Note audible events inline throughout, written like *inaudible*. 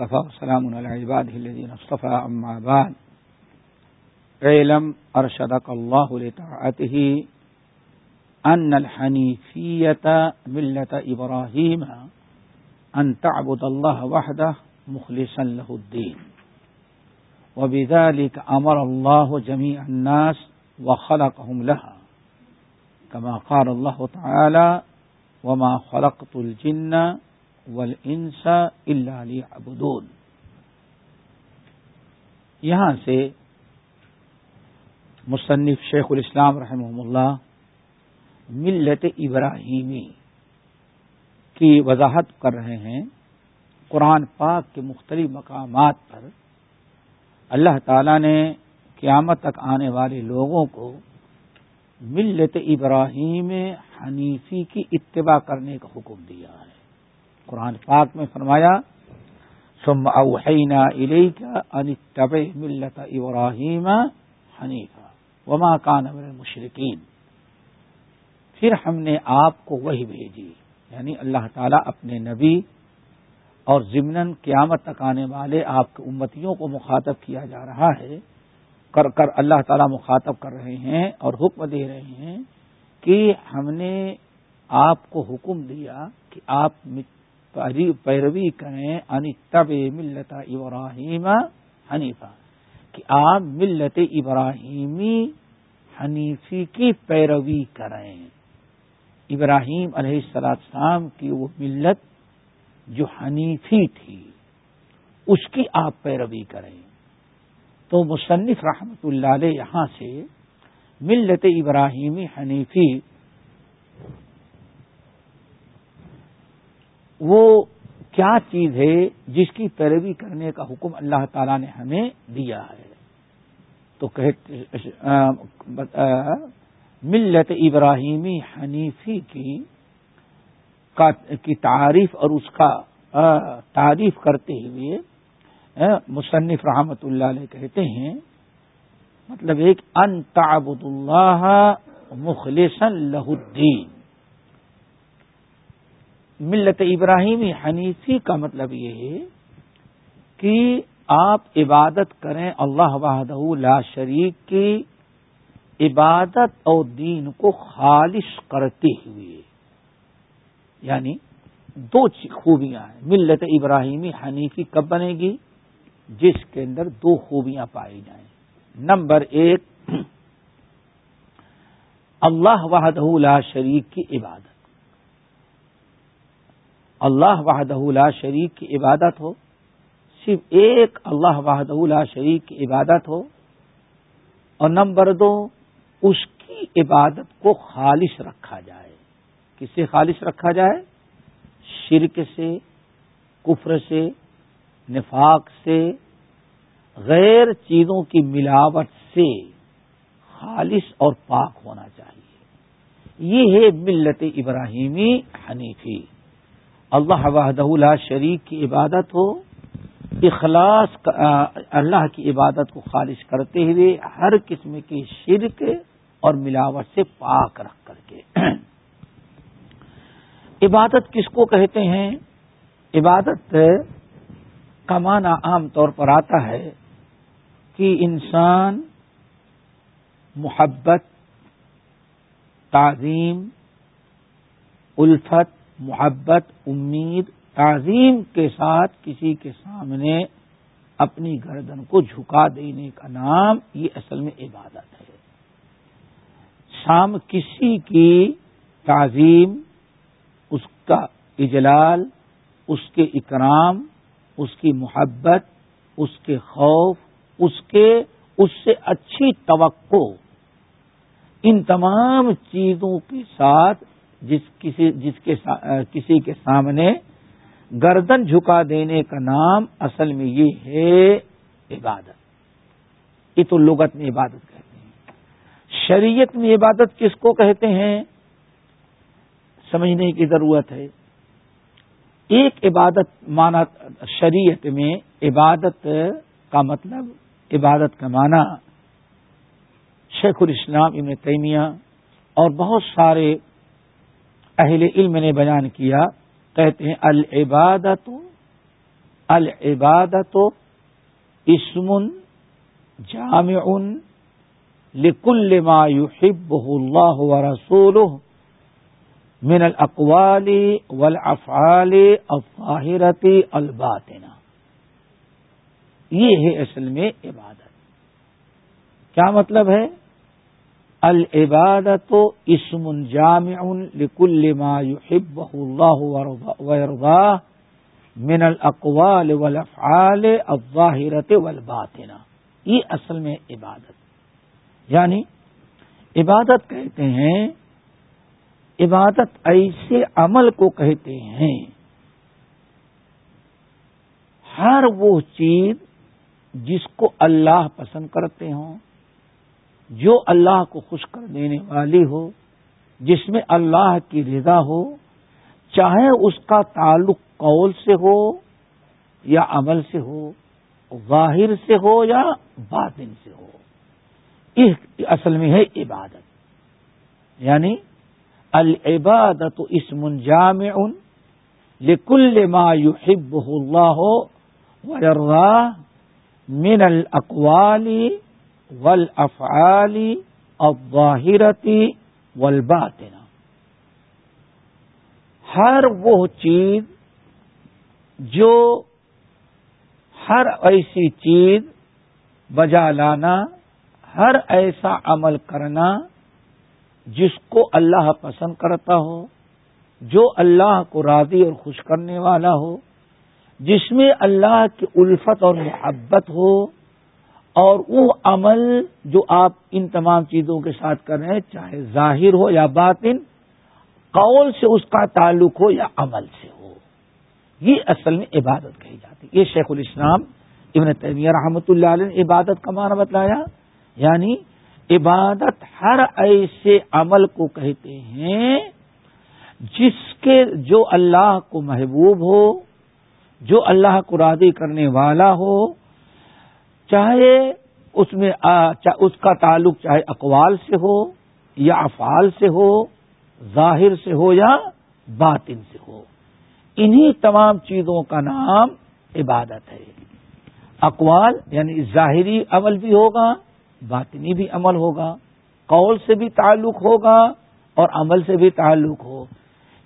وكفى وسلام على عباده الذين اصطفى أما بعد. علم أرشدك الله لطاعته أن الحنيفية ملة إبراهيم أن تعبد الله وحده مخلصا له الدين وبذلك أمر الله جميع الناس وخلقهم لها. كما قال الله تعالى وما خلقت الجن والانس الا ليعبدون یہاں سے مصنف شیخ الاسلام رحمہ اللہ ملت ابراہیمی کی وضاحت کر رہے ہیں قرآن پاک کے مختلف مقامات پر۔ اللہ تعالی نے قیامت تک آنے والے لوگوں کو ملت ابراہیم حنیفی کی اتباع کرنے کا حکم دیا ہے۔ قرآن پاک میں فرمایا سم اوحینا الیکا ان طب ملت ابراہیم حنیفہ وما کان من المشرکین۔ پھر ہم نے آپ کو وہی بھیجی یعنی اللہ تعالیٰ اپنے نبی اور ضمن قیامت تک آنے والے آپ کے امتیوں کو مخاطب کیا جا رہا ہے۔ کر کر اللہ تعالیٰ مخاطب کر رہے ہیں اور حکم دے رہے ہیں کہ ہم نے آپ کو حکم دیا کہ آپ پیروی کریں ان طب ملت ابراہیم حنیفہ کہ آپ ملت ابراہیمی حنیفی کی پیروی کریں۔ ابراہیم علیہ السلام کی وہ ملت جو حنیفی تھی، اس کی آپ پیروی کریں۔ تو مصنف رحمت اللہ علیہ یہاں سے ملت ابراہیمی حنیفی وہ کیا چیز ہے جس کی پیروی کرنے کا حکم اللہ تعالی نے ہمیں دیا ہے؟ تو ملت ابراہیمی حنیفی کی کی تعریف اور اس کا تعریف کرتے ہوئے مصنف رحمت اللہ علیہ کہتے ہیں مطلب ایک، ان تعبد اللہ مخلصن لہ الدین۔ ملت ابراہیمی حنیفی کا مطلب یہ ہے کہ آپ عبادت کریں اللہ وحدہ لا شریک کی عبادت اور دین کو خالص کرتے ہوئے۔ یعنی دو خوبیاں ہیں۔ ملت ابراہیمی حنیفی کب بنے گی؟ جس کے اندر دو خوبیاں پائی جائیں۔ نمبر ایک، *clears throat* اللہ وحدہ لا شریک کی عبادت۔ اللہ وحدہ لا شریک کی عبادت ہو، صرف ایک اللہ وحدہ لا شریک کی عبادت ہو، اور نمبر دو، اس کی عبادت کو خالص رکھا جائے۔ کس سے خالص رکھا جائے؟ شرک سے، کفر سے، نفاق سے، غیر چیزوں کی ملاوٹ سے خالص اور پاک ہونا چاہیے۔ یہ ہے ملت ابراہیمی حنیفی۔ اللہ وحدہ لا شریک کی عبادت ہو، اخلاص اللہ کی عبادت کو خالص کرتے ہوئے ہر قسم کی شرک اور ملاوٹ سے پاک رکھ کر کے۔ عبادت کس کو کہتے ہیں؟ عبادت کا معنی عام طور پر آتا ہے کہ انسان محبت، تعظیم، الفت محبت، امید، تعظیم کے ساتھ کسی کے سامنے اپنی گردن کو جھکا دینے کا نام یہ اصل میں عبادت ہے۔ شام کسی کی تعظیم، اس کا اجلال، اس کے اکرام، اس کی محبت، اس کے خوف، اس کے، اس سے اچھی توقع، ان تمام چیزوں کے ساتھ جس کسی، جس کے کسی کے سامنے گردن جھکا دینے کا نام اصل میں یہ ہے عبادت۔ یہ تو لغت میں عبادت کہتے ہیں۔ شریعت میں عبادت کس کو کہتے ہیں؟ سمجھنے کی ضرورت ہے۔ ایک عبادت مانا، شریعت میں عبادت کا مطلب عبادت کا معنی شیخ الاسلام ابن تیمیہ اور بہت سارے اہل علم نے بیان کیا، کہتے ہیں العبادت العبادت اسم جامع لکل ما يحبه الله ورسوله من الاقوال والافعال الظاہرتی الباطنہ۔ یہ ہے اصل میں عبادت۔ کیا مطلب ہے؟ العبادت اسم جامع لکل ما يحبه الله ويرضاه من الاقوال والافعال الظاہرت والباطنہ یہ اصل میں عبادت. یعنی عبادت کہتے ہیں، عبادت ایسے عمل کو کہتے ہیں، ہر وہ چیز جس کو اللہ پسند کرتے ہوں جو اللہ کو خوش کر دینے والی ہو، جس میں اللہ کی رضا ہو، چاہے اس کا تعلق قول سے ہو یا عمل سے ہو، ظاہر سے ہو یا باطن سے ہو۔ اس اصل میں ہے عبادت۔ یعنی العبادت اسم جامع لکل ما يحبه الله ويرضاه من الاقوال والافعال الظاهرة والباطنة. ہر وہ چیز جو ہر ایسی چیز بجا لانا، ہر ایسا عمل کرنا جس کو اللہ پسند کرتا ہو، جو اللہ کو راضی اور خوش کرنے والا ہو، جس میں اللہ کی الفت اور محبت ہو اور وہ عمل جو آپ ان تمام چیزوں کے ساتھ کر رہے ہیں، چاہے ظاہر ہو یا باطن، قول سے اس کا تعلق ہو یا عمل سے ہو۔ یہ اصل میں عبادت کہی جاتی یہ شیخ الاسلام ابن تیمیہ رحمۃ اللہ علیہ نے عبادت کا معنی بتلایا۔ یعنی عبادت ہر ایسے عمل کو کہتے ہیں جس کے جو اللہ کو محبوب ہو، جو اللہ کو راضی کرنے والا ہو چاہے اس میں اس کا تعلق چاہے اقوال سے ہو یا افعال سے ہو، ظاہر سے ہو یا باطن سے ہو۔ انہی تمام چیزوں کا نام عبادت ہے۔ اقوال یعنی ظاہری عمل بھی ہوگا، باطنی بھی عمل ہوگا، قول سے بھی تعلق ہوگا اور عمل سے بھی تعلق ہو۔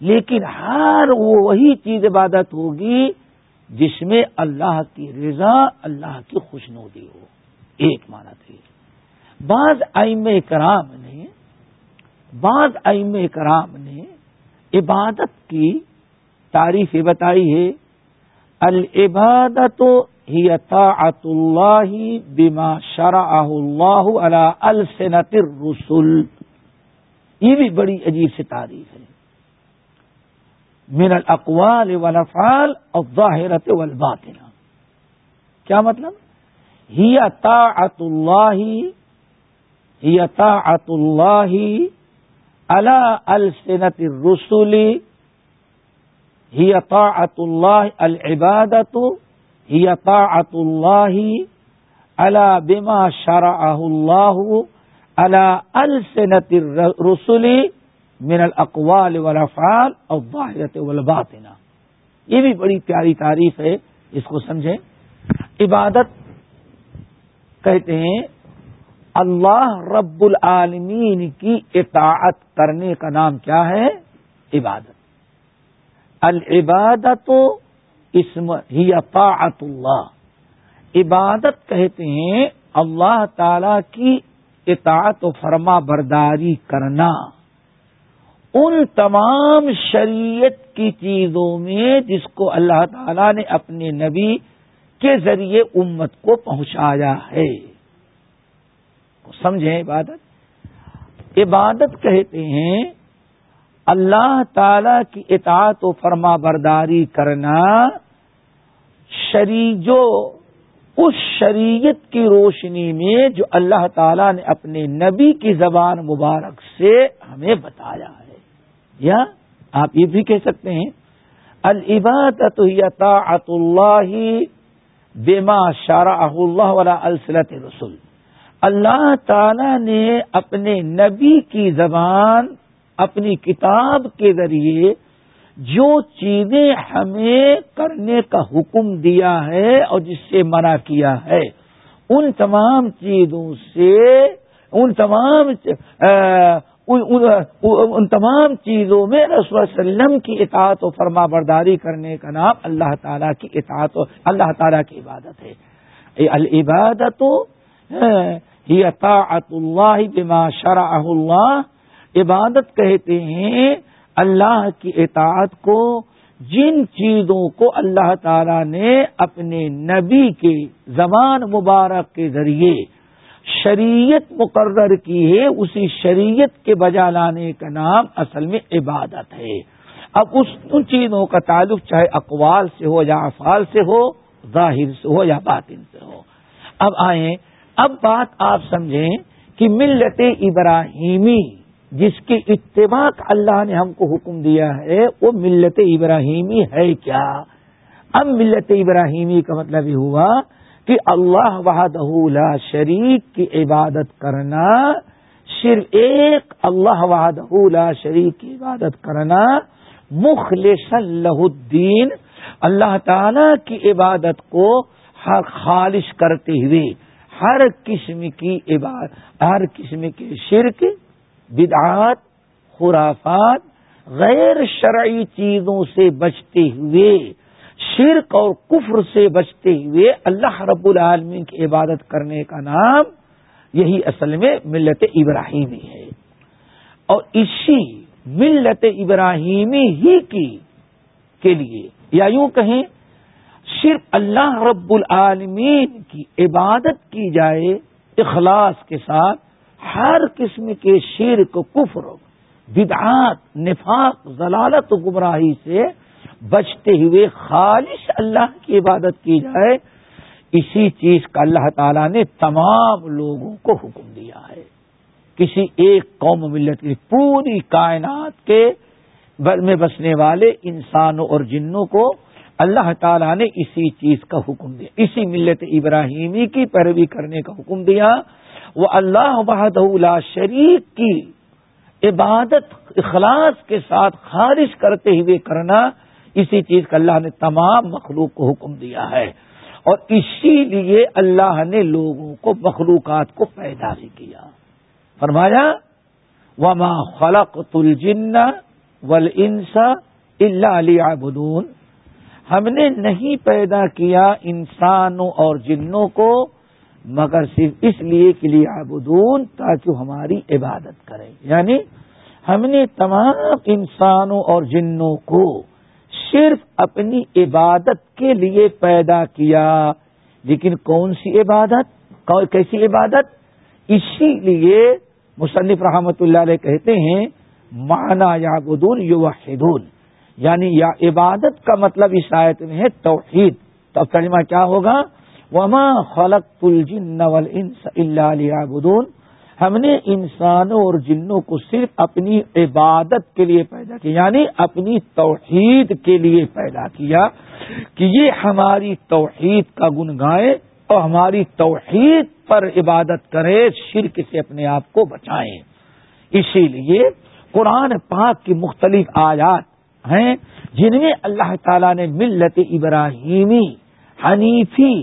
لیکن ہر وہی چیز عبادت ہوگی جس میں اللہ کی رضا، اللہ کی خوشنودی ہو۔ ایک مانا تھی بعض ائم کرام نے، بعض ائم کرام نے عبادت کی تعریف بتائی ہے۔ العبادت ہی طاعت اللہ بما شرع اللہ علی السنت الرسل۔ یہ بھی بڑی عجیب سی تعریف ہے۔ من الاقوال والافعال الظاہرت والباطنہ کیا مطلب؟ ہی طاعت اللہ ہی طاعت اللہ علی السنت الرسل ہی طاعت اللہ العبادت ہی طاعت اللہ علی بما شرعہ اللہ علی السنت الرسل من الاقوال والافعال الظاہرت والباطنہ یہ بھی بڑی پیاری تعریف ہے، اس کو سمجھیں۔ عبادت کہتے ہیں، اللہ رب العالمین کی اطاعت کرنے کا نام کیا ہے؟ عبادت۔ العبادت اسم، ہی طاعت اللہ۔ عبادت کہتے ہیں، اللہ تعالی کی اطاعت و فرما برداری کرنا۔ ان تمام شریعت کی چیزوں میں جس کو اللہ تعالی نے اپنے نبی کے ذریعے امت کو پہنچایا ہے۔ سمجھیں عبادت؟ عبادت کہتے ہیں اللہ تعالی کی اطاعت و فرما برداری کرنا شری جو اس شریعت کی روشنی میں جو اللہ تعالی نے اپنے نبی کی زبان مبارک سے ہمیں بتایا ہے۔ یا آپ یہ بھی کہہ سکتے ہیں العبادت طاعت اللہ بیما شارہ اللہ ولا السلط رسول اللہ تعالی نے اپنے نبی کی زبان، اپنی کتاب کے ذریعے جو چیزیں ہمیں کرنے کا حکم دیا ہے اور جس سے منع کیا ہے، ان تمام چیزوں سے، ان تمام ان تمام چیزوں میں رسول وسلم کی اطاعت و فرما برداری کرنے کا نام اللہ تعالیٰ کی اطاعت و اللہ تعالیٰ کی عبادت ہے۔ العبادت ہی اطاعت اللہ بما شرع اللہ۔ عبادت کہتے ہیں اللہ کی اطاعت کو، جن چیزوں کو اللہ تعالی نے اپنے نبی کے زمان مبارک کے ذریعے شریعت مقرر کی ہے، اسی شریعت کے بجا لانے کا نام اصل میں عبادت ہے۔ اب اس ان چیزوں کا تعلق چاہے اقوال سے ہو یا افعال سے ہو، ظاہر سے ہو یا باطن سے ہو۔ اب آئیں، اب بات آپ سمجھیں کہ ملت ابراہیمی، جس کی اتباع اللہ نے ہم کو حکم دیا ہے، وہ ملت ابراہیمی ہے کیا؟ اب ملت ابراہیمی کا مطلب یہ ہوا کہ اللہ وحدہ لا شریک کی عبادت کرنا صرف ایک اللہ وحدہ لا شریک کی عبادت کرنا مخلص اللہ الدین، اللہ تعالی کی عبادت کو ہر خالص کرتے ہوئے ہر قسم کی عبادت ہر قسم کے شرک، بدعات، خرافات، غیر شرعی چیزوں سے بچتے ہوئے شرک اور کفر سے بچتے ہوئے اللہ رب العالمین کی عبادت کرنے کا نام یہی اصل میں ملت ابراہیمی ہے۔ اور اسی ملت ابراہیمی ہی کی کے لیے یا یوں کہیں صرف اللہ رب العالمین کی عبادت کی جائے اخلاص کے ساتھ ہر قسم کے شیر کو کفر، بدعات، نفاق، ضلالت و گمراہی سے بچتے ہوئے خالص اللہ کی عبادت کی جائے، اسی چیز کا اللہ تعالی نے تمام لوگوں کو حکم دیا ہے۔ کسی ایک قوم ملت کی پوری کائنات کے میں بسنے والے انسانوں اور جنوں کو اللہ تعالیٰ نے اسی چیز کا حکم دیا۔ اسی ملت ابراہیمی کی پیروی کرنے کا حکم دیا۔ وہ اللہ بہد لا شریک کی عبادت اخلاص کے ساتھ خارج کرتے ہوئے کرنا اسی چیز کا اللہ نے تمام مخلوق کو حکم دیا ہے۔ اور اسی لیے اللہ نے لوگوں کو مخلوقات کو پیدا بھی کیا۔ فرمایا، وما خلق تلجن ول انسا اللہ علی بدون ہم نے نہیں پیدا کیا انسانوں اور جنوں کو، مگر صرف اس لیے کہ لیے آبدون تاکہ وہ ہماری عبادت کرے یعنی ہم نے تمام انسانوں اور جنوں کو صرف اپنی عبادت کے لیے پیدا کیا۔ لیکن کون سی عبادت؟ کیسی عبادت؟ اسی لیے مصنف رحمت اللہ علیہ کہتے ہیں مانا یا بدون یو یعنی یا عبادت کا مطلب اس آیت میں ہے توحید۔ تو اب ترجمہ کیا ہوگا؟ وما خلق الجن والانس الا ليعبدون۔ ہم نے انسانوں اور جنوں کو صرف اپنی عبادت کے لیے پیدا کیا یعنی اپنی توحید کے لیے پیدا کیا کہ یہ ہماری توحید کا گن گائے اور ہماری توحید پر عبادت کرے، شرک سے اپنے آپ کو بچائیں اسی لیے قرآن پاک کی مختلف آیات ہیں جن میں اللہ تعالیٰ نے ملت ابراہیمی، حنیفی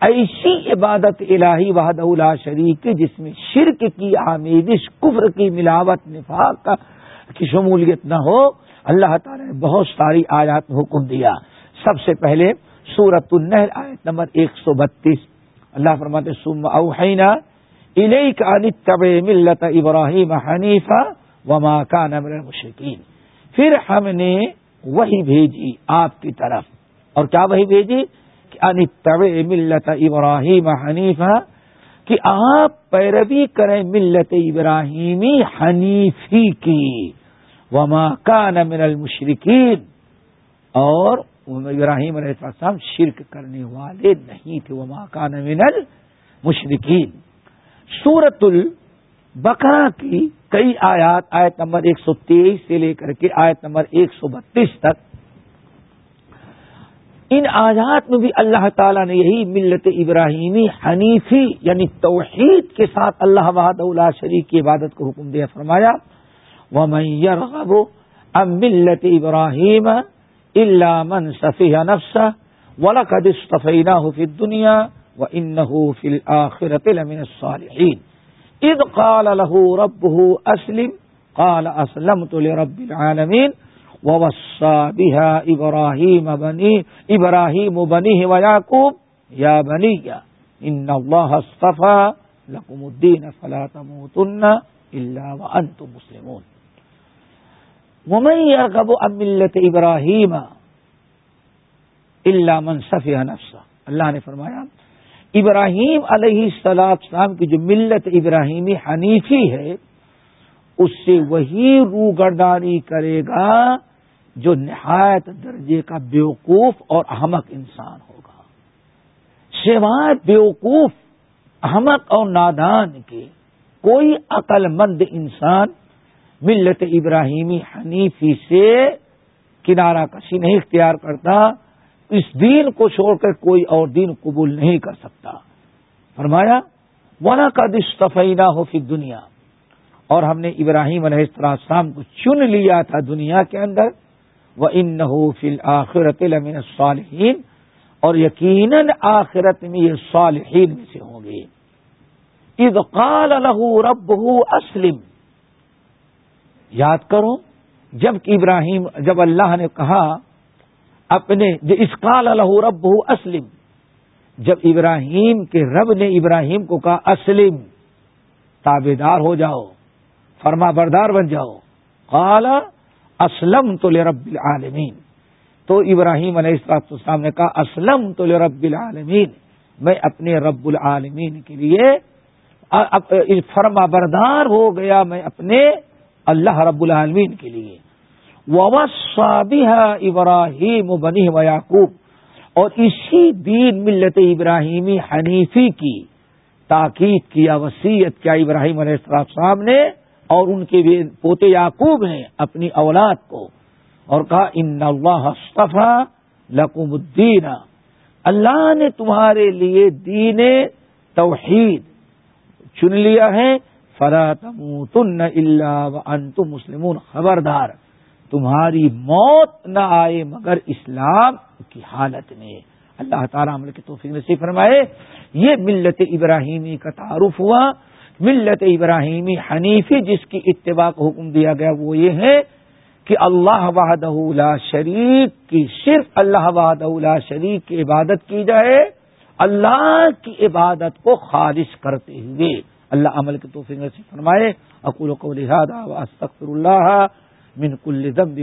ایسی عبادت الہی وحد اللہ شریف جس میں شرک کی آمیزش، کفر کی ملاوٹ، نفاق کی شمولیت نہ ہو۔ اللہ تعالی نے بہت ساری آیات میں حکم دیا۔ سب سے پہلے سورت النحل، آیت نمبر ایک سو بتیس۔ اللہ فرماتے سم اوحینا الیک ان طب ملت ابراہیم حنیفہ وما کان من المشرکین۔ پھر ہم نے وہی بھیجی آپ کی طرف۔ اور کیا وہی بھیجی؟ ان طب ملت ابراہیم حنیفہ کہ آپ پیروی کریں ملت ابراہیمی حنیفی کی۔ وما کان من المشرقین اور ابراہیم علیہ السلام شرک کرنے والے نہیں تھے۔ وما کان من المشرقین سورت البقرہ کی کئی آیات، آیت نمبر ایک سو تیئیس سے لے کر کے آیت نمبر ایک سو بتیس تک ان آیات میں بھی اللہ تعالیٰ نے یہی ملت ابراہیمی حنیفی یعنی توحید کے ساتھ اللہ وحد اللہ شریف کی عبادت کو حکم دیا، فرمایا وہ میئر اب ملت ابراہیم اللہ من صفی نفس ولقد اصطفيناه في الدنيا وإنه في الآخرة ووصى بها إبراهيم بني إبراهيم بنيه ويعقوب، يا بني، إن الله اصطفى لكم الدين فلا تموتن إلا وأنتم مسلمون. ومن يرغب عن ملة إبراهيم اللہ منصف نفسا اللہ نے فرمایا، ابراہیم علیہ السلام کی جو ملت ابراہیمی حنیفی ہے، اس سے وہی روگردانی کرے گا جو نہایت درجے کا بیوقوف اور احمق انسان ہوگا۔ سوائے بیوقوف، احمق اور نادان کے کوئی عقل مند انسان ملت ابراہیمی حنیفی سے کنارہ کشی نہیں اختیار کرتا، اس دین کو چھوڑ کر کوئی اور دین قبول نہیں کر سکتا۔ فرمایا ونا کا دستفینہ ہو پھر دنیا اور ہم نے ابراہیم علیہ السلام کو چن لیا تھا دنیا کے اندر۔ وہ ان نہ فل آخرت لمن صالحین اور یقیناً آخرت میں یہ صالحین میں سے ہوں گے۔ عید قال الح رب اسلم یاد کرو، جبکہ ابراہیم، جب اللہ نے کہا اپنے اسقال الح رب اسلم جب ابراہیم کے رب نے ابراہیم کو کہا اسلم تابے دار ہو جاؤ، فرما بردار بن جاؤ۔ قال اسلم تو رب العالمین۔ تو ابراہیم علیہ السلام السلام نے کہا اسلم تو رب العالمین۔ میں اپنے رب العالمین کے لیے فرما بردار ہو گیا، میں اپنے اللہ رب العالمین کے لیے۔ ابراہیم بنی و یعقوب اور اسی دین ملت ابراہیمی حنیفی کی تاکید کیا وسیعت کیا ابراہیم علیہ السلام صاحب نے۔ اور ان کے پوتے یعقوب ہیں اپنی اولاد کو اور کہا، ان اللہ صفا لقم الدین. اللہ نے تمہارے لیے دین توحید چن لیا ہے۔ فرا تم اللہ انتم مسلمون۔ خبردار، تمہاری موت نہ آئے مگر اسلام کی حالت میں۔ اللہ تعالیٰ عمل کے توفیق نصیب فرمائے۔ یہ ملت ابراہیمی کا تعارف ہوا۔ ملت ابراہیمی حنیفی جس کی اتباع کو حکم دیا گیا وہ یہ ہے کہ اللہ وحدہ لا شریک کی صرف اللہ وحدہ لا شریک کی عبادت کی جائے، اللہ کی عبادت کو خارج کرتے ہوئے۔ اللہ عمل کے توفیق نصیب فرمائے۔ اقول کو لہٰذا استغفر اللہ من کل ذنب